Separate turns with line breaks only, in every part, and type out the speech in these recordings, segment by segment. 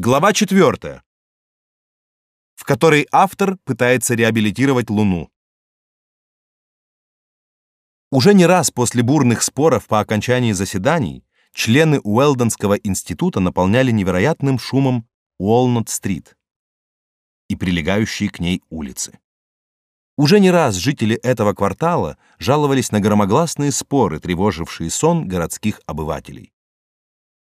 Глава 4, в которой автор пытается реабилитировать Луну. Уже не раз после бурных споров по окончании заседаний члены Уэлдонского института наполняли невероятным шумом Уолнут-стрит и прилегающие к ней улицы. Уже не раз жители этого квартала жаловались на громогласные споры, тревожившие сон городских обывателей.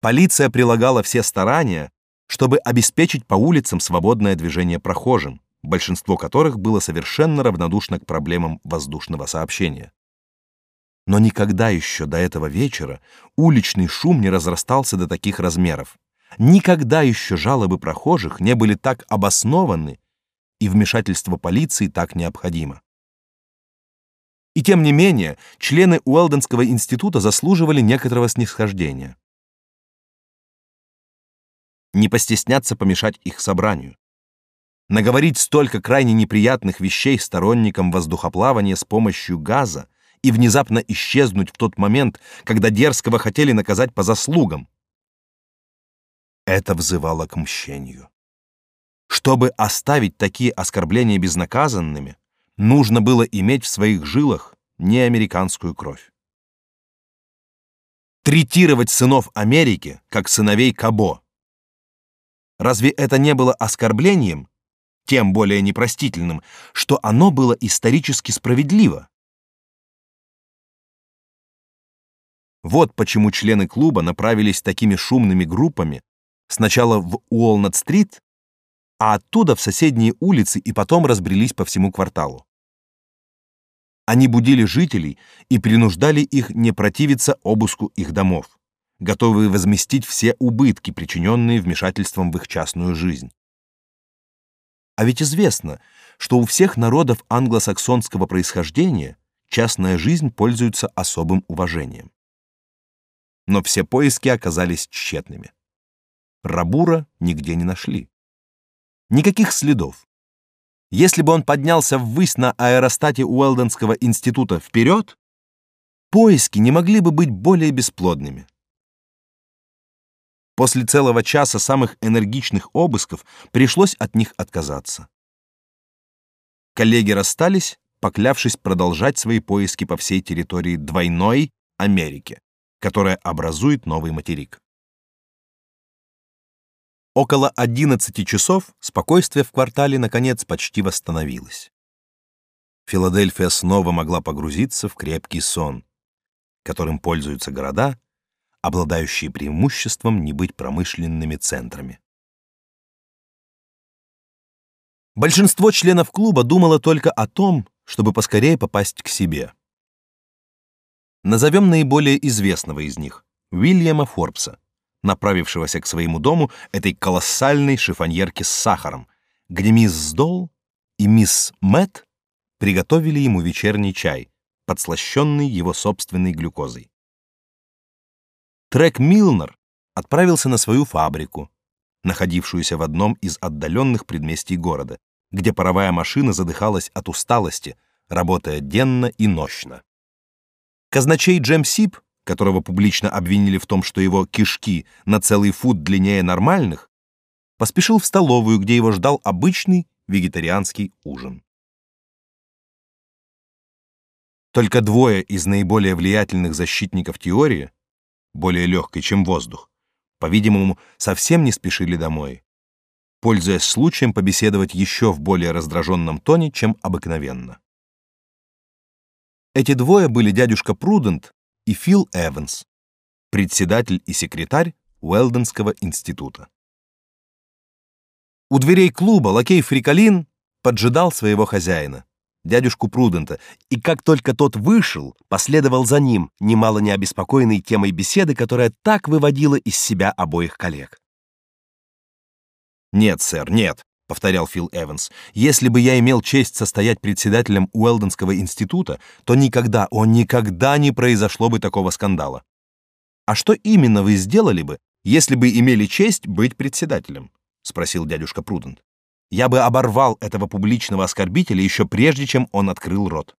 Полиция прилагала все старания, чтобы обеспечить по улицам свободное движение прохожим, большинство которых было совершенно равнодушно к проблемам воздушного сообщения. Но никогда еще до этого вечера уличный шум не разрастался до таких размеров. Никогда еще жалобы прохожих не были так обоснованы и вмешательство полиции так необходимо. И тем не менее, члены Уэлденского института заслуживали некоторого снисхождения не постесняться помешать их собранию. Наговорить столько крайне неприятных вещей сторонникам воздухоплавания с помощью газа и внезапно исчезнуть в тот момент, когда дерзкого хотели наказать по заслугам. Это взывало к мщению. Чтобы оставить такие оскорбления безнаказанными, нужно было иметь в своих жилах не американскую кровь. Третировать сынов Америки как сыновей Кабо, Разве это не было оскорблением, тем более непростительным, что оно было исторически справедливо? Вот почему члены клуба направились такими шумными группами сначала в Уолнат-стрит, а оттуда в соседние улицы и потом разбрелись по всему кварталу. Они будили жителей и принуждали их не противиться обыску их домов готовые возместить все убытки, причиненные вмешательством в их частную жизнь. А ведь известно, что у всех народов англосаксонского происхождения частная жизнь пользуется особым уважением. Но все поиски оказались тщетными. Рабура нигде не нашли. Никаких следов. Если бы он поднялся ввысь на аэростате Уэлденского института вперед, поиски не могли бы быть более бесплодными. После целого часа самых энергичных обысков пришлось от них отказаться. Коллеги расстались, поклявшись продолжать свои поиски по всей территории двойной Америки, которая образует новый материк. Около 11 часов спокойствие в квартале наконец почти восстановилось. Филадельфия снова могла погрузиться в крепкий сон, которым пользуются города, обладающие преимуществом не быть промышленными центрами. Большинство членов клуба думало только о том, чтобы поскорее попасть к себе. Назовем наиболее известного из них — Уильяма Форбса, направившегося к своему дому этой колоссальной шифоньерки с сахаром, где мисс Дол и мисс Мэтт приготовили ему вечерний чай, подслащенный его собственной глюкозой. Трек Милнер отправился на свою фабрику, находившуюся в одном из отдаленных предместий города, где паровая машина задыхалась от усталости, работая денно и нощно. Казначей Джем Сип, которого публично обвинили в том, что его кишки на целый фут длиннее нормальных, поспешил в столовую, где его ждал обычный вегетарианский ужин. Только двое из наиболее влиятельных защитников теории более легкой, чем воздух, по-видимому, совсем не спешили домой, пользуясь случаем побеседовать еще в более раздраженном тоне, чем обыкновенно. Эти двое были дядюшка Прудент и Фил Эванс, председатель и секретарь Уэлденского института. У дверей клуба лакей Фрикалин поджидал своего хозяина дядюшку Прудента, и как только тот вышел, последовал за ним, немало не обеспокоенный темой беседы, которая так выводила из себя обоих коллег. «Нет, сэр, нет», — повторял Фил Эванс. «Если бы я имел честь состоять председателем Уэлденского института, то никогда, о, никогда не произошло бы такого скандала. А что именно вы сделали бы, если бы имели честь быть председателем?» — спросил дядюшка Прудент я бы оборвал этого публичного оскорбителя еще прежде, чем он открыл рот.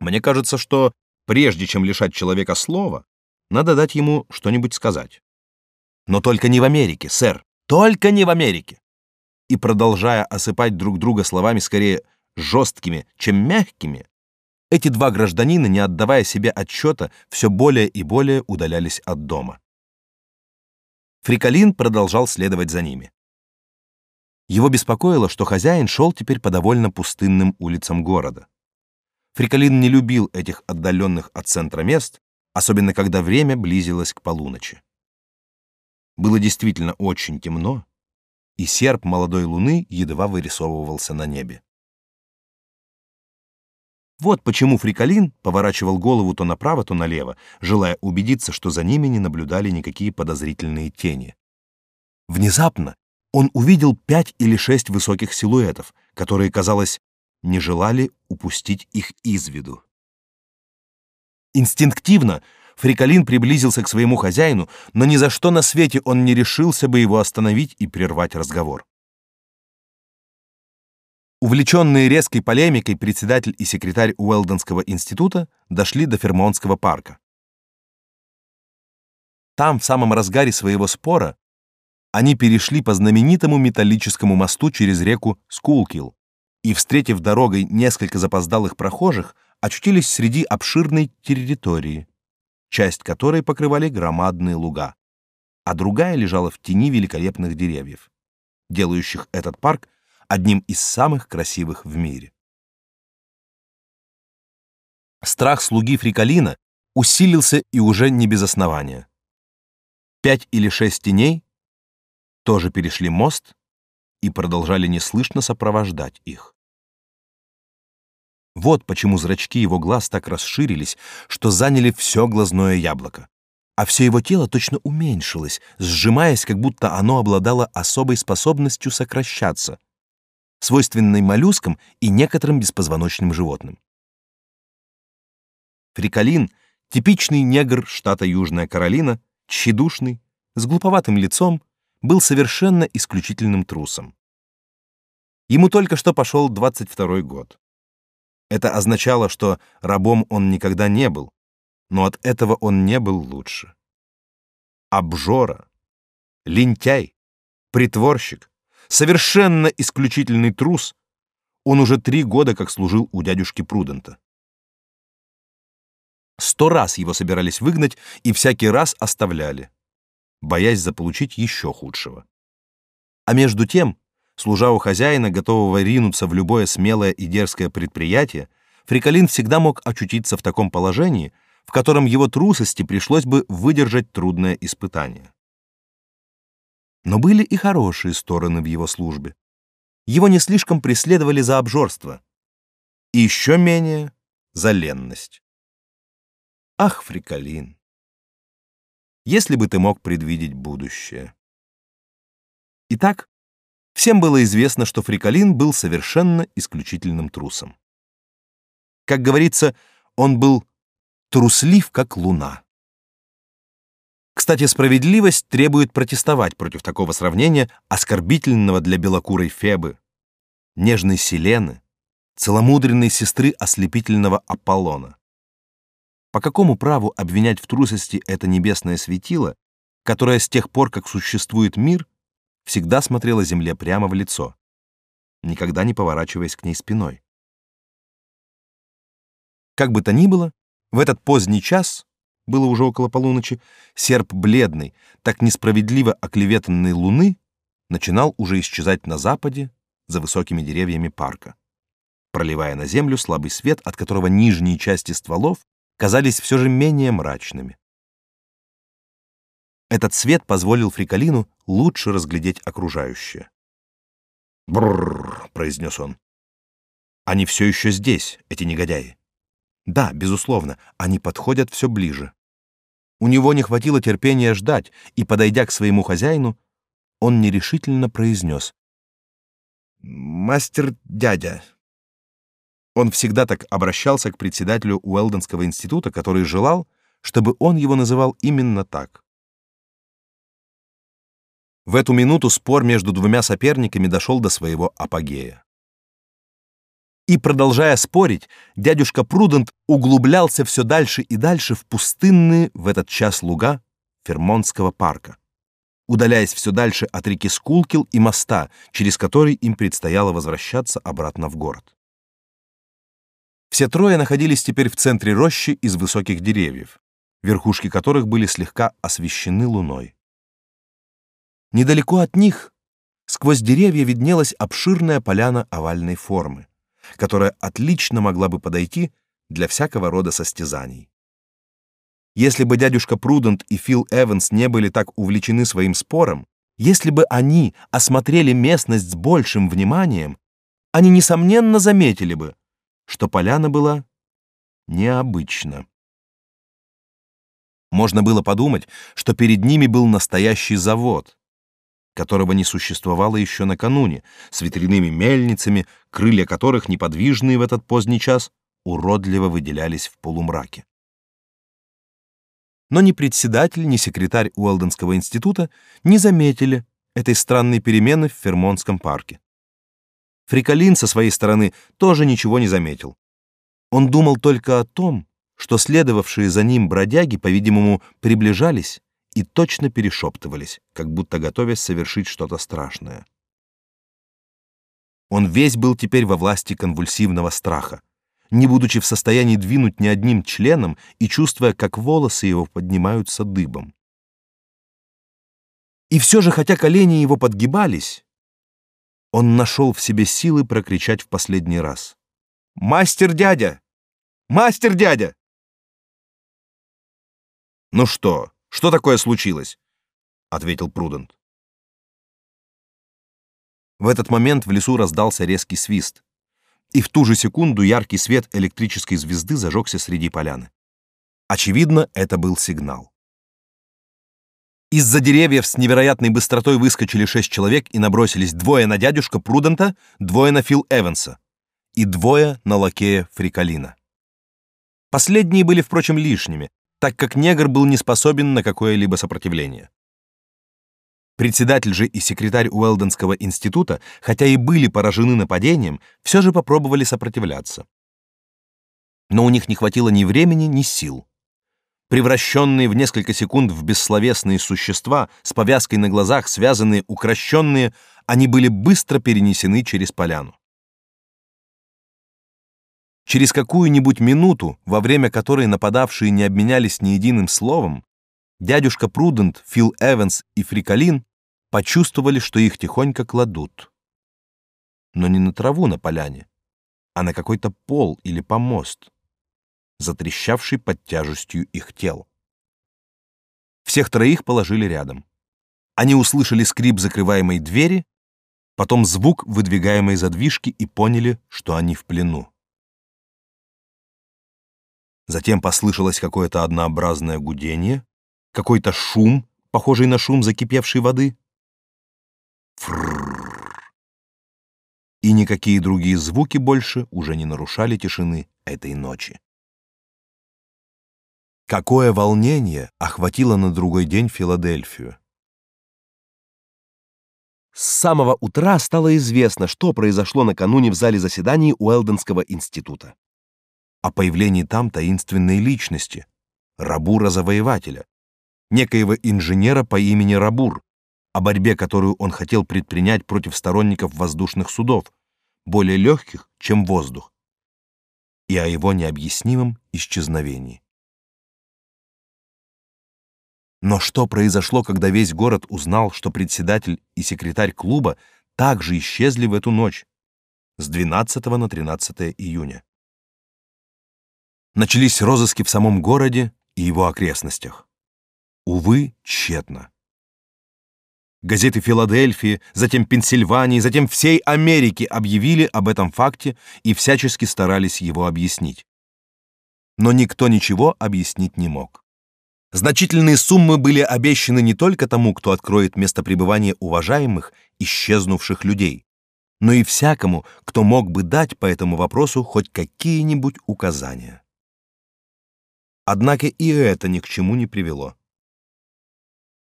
Мне кажется, что прежде чем лишать человека слова, надо дать ему что-нибудь сказать. Но только не в Америке, сэр, Только не в Америке. И продолжая осыпать друг друга словами скорее жесткими, чем мягкими, эти два гражданина, не отдавая себе отчета, все более и более удалялись от дома. Фрикалин продолжал следовать за ними. Его беспокоило, что хозяин шел теперь по довольно пустынным улицам города. Фрикалин не любил этих отдаленных от центра мест, особенно когда время близилось к полуночи. Было действительно очень темно, и серп молодой луны едва вырисовывался на небе. Вот почему Фрикалин поворачивал голову то направо, то налево, желая убедиться, что за ними не наблюдали никакие подозрительные тени. Внезапно он увидел пять или шесть высоких силуэтов, которые, казалось, не желали упустить их из виду. Инстинктивно Фрикалин приблизился к своему хозяину, но ни за что на свете он не решился бы его остановить и прервать разговор. Увлеченные резкой полемикой председатель и секретарь Уэлдонского института дошли до Фермонтского парка. Там, в самом разгаре своего спора, они перешли по знаменитому металлическому мосту через реку Скулкил и, встретив дорогой несколько запоздалых прохожих, очутились среди обширной территории, часть которой покрывали громадные луга, а другая лежала в тени великолепных деревьев, делающих этот парк одним из самых красивых в мире. Страх слуги Фрикалина усилился и уже не без основания. Пять или шесть теней тоже перешли мост и продолжали неслышно сопровождать их. Вот почему зрачки его глаз так расширились, что заняли все глазное яблоко. А все его тело точно уменьшилось, сжимаясь, как будто оно обладало особой способностью сокращаться, свойственной моллюскам и некоторым беспозвоночным животным. Фрикалин — типичный негр штата Южная Каролина, тщедушный, с глуповатым лицом, был совершенно исключительным трусом. Ему только что пошел 22 год. Это означало, что рабом он никогда не был, но от этого он не был лучше. Обжора, лентяй, притворщик, совершенно исключительный трус, он уже три года как служил у дядюшки Прудента. Сто раз его собирались выгнать и всякий раз оставляли, боясь заполучить еще худшего. А между тем Служа у хозяина, готового ринуться в любое смелое и дерзкое предприятие, Фрикалин всегда мог очутиться в таком положении, в котором его трусости пришлось бы выдержать трудное испытание. Но были и хорошие стороны в его службе. Его не слишком преследовали за обжорство, и еще менее за ленность. Ах, Фрикалин, если бы ты мог предвидеть будущее. Итак, Всем было известно, что Фрикалин был совершенно исключительным трусом. Как говорится, он был труслив, как луна. Кстати, справедливость требует протестовать против такого сравнения оскорбительного для белокурой Фебы, нежной Селены, целомудренной сестры ослепительного Аполлона. По какому праву обвинять в трусости это небесное светило, которое с тех пор, как существует мир, всегда смотрела земле прямо в лицо, никогда не поворачиваясь к ней спиной. Как бы то ни было, в этот поздний час, было уже около полуночи, серп бледный, так несправедливо оклеветанной луны начинал уже исчезать на западе за высокими деревьями парка, проливая на землю слабый свет, от которого нижние части стволов казались все же менее мрачными. Этот свет позволил Фрикалину лучше разглядеть окружающее. «Брррр», — произнес он. «Они все еще здесь, эти негодяи. Да, безусловно, они подходят все ближе». У него не хватило терпения ждать, и, подойдя к своему хозяину, он нерешительно произнес. «Мастер дядя». Он всегда так обращался к председателю Уэлдонского института, который желал, чтобы он его называл именно так. В эту минуту спор между двумя соперниками дошел до своего апогея. И продолжая спорить, дядюшка Прудент углублялся все дальше и дальше в пустынные в этот час луга Фермонтского парка. удаляясь все дальше от реки Скулкил и моста, через который им предстояло возвращаться обратно в город. Все трое находились теперь в центре рощи из высоких деревьев, верхушки которых были слегка освещены луной. Недалеко от них, сквозь деревья виднелась обширная поляна овальной формы, которая отлично могла бы подойти для всякого рода состязаний. Если бы дядюшка Прудент и Фил Эванс не были так увлечены своим спором, если бы они осмотрели местность с большим вниманием, они несомненно заметили бы, что поляна была необычна. Можно было подумать, что перед ними был настоящий завод, которого не существовало еще накануне, с ветряными мельницами, крылья которых, неподвижные в этот поздний час, уродливо выделялись в полумраке. Но ни председатель, ни секретарь Уэлденского института не заметили этой странной перемены в Фермонском парке. Фриколин со своей стороны тоже ничего не заметил. Он думал только о том, что следовавшие за ним бродяги, по-видимому, приближались и точно перешептывались, как будто готовясь совершить что-то страшное. Он весь был теперь во власти конвульсивного страха, не будучи в состоянии двинуть ни одним членом и чувствуя, как волосы его поднимаются дыбом. И все же, хотя колени его подгибались, он нашел в себе силы прокричать в последний раз. «Мастер дядя! Мастер дядя!» «Ну что, что такое случилось?» — ответил Прудент. В этот момент в лесу раздался резкий свист, и в ту же секунду яркий свет электрической звезды зажегся среди поляны. Очевидно, это был сигнал. Из-за деревьев с невероятной быстротой выскочили шесть человек и набросились двое на дядюшка Прудента, двое на Фил Эванса и двое на лакея Фрикалина. Последние были, впрочем, лишними, так как негр был не способен на какое-либо сопротивление. Председатель же и секретарь Уэлденского института, хотя и были поражены нападением, все же попробовали сопротивляться. Но у них не хватило ни времени, ни сил. Превращенные в несколько секунд в бессловесные существа, с повязкой на глазах, связанные, укращенные, они были быстро перенесены через поляну. Через какую-нибудь минуту, во время которой нападавшие не обменялись ни единым словом, дядюшка Прудент, Фил Эванс и Фрикалин почувствовали, что их тихонько кладут. Но не на траву на поляне, а на какой-то пол или помост затрещавший под тяжестью их тел. Всех троих положили рядом. Они услышали скрип закрываемой двери, потом звук выдвигаемой задвижки и поняли, что они в плену. Затем послышалось какое-то однообразное гудение, какой-то шум, похожий на шум закипевшей воды. Фрррр. И никакие другие звуки больше уже не нарушали тишины этой ночи. Какое волнение охватило на другой день Филадельфию. С самого утра стало известно, что произошло накануне в зале заседаний Уэлденского института. О появлении там таинственной личности, Рабура-завоевателя, некоего инженера по имени Рабур, о борьбе, которую он хотел предпринять против сторонников воздушных судов, более легких, чем воздух, и о его необъяснимом исчезновении. Но что произошло, когда весь город узнал, что председатель и секретарь клуба также исчезли в эту ночь с 12 на 13 июня? Начались розыски в самом городе и его окрестностях. Увы, тщетно. Газеты Филадельфии, затем Пенсильвании, затем всей Америки объявили об этом факте и всячески старались его объяснить. Но никто ничего объяснить не мог. Значительные суммы были обещаны не только тому, кто откроет место пребывания уважаемых, исчезнувших людей, но и всякому, кто мог бы дать по этому вопросу хоть какие-нибудь указания. Однако и это ни к чему не привело.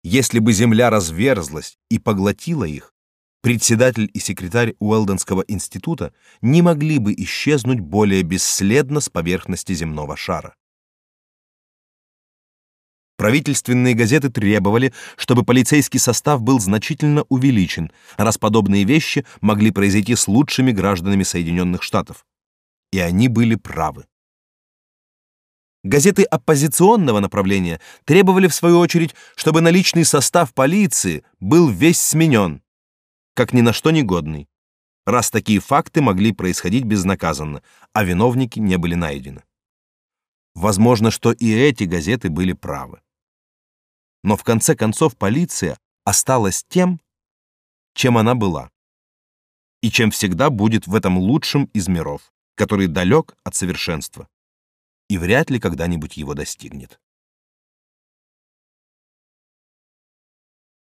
Если бы земля разверзлась и поглотила их, председатель и секретарь Уэлденского института не могли бы исчезнуть более бесследно с поверхности земного шара. Правительственные газеты требовали, чтобы полицейский состав был значительно увеличен, раз подобные вещи могли произойти с лучшими гражданами Соединенных Штатов. И они были правы. Газеты оппозиционного направления требовали в свою очередь, чтобы наличный состав полиции был весь сменен, как ни на что негодный, раз такие факты могли происходить безнаказанно, а виновники не были найдены. Возможно, что и эти газеты были правы. Но в конце концов полиция осталась тем, чем она была. И чем всегда будет в этом лучшем из миров, который далек от совершенства и вряд ли когда-нибудь его достигнет.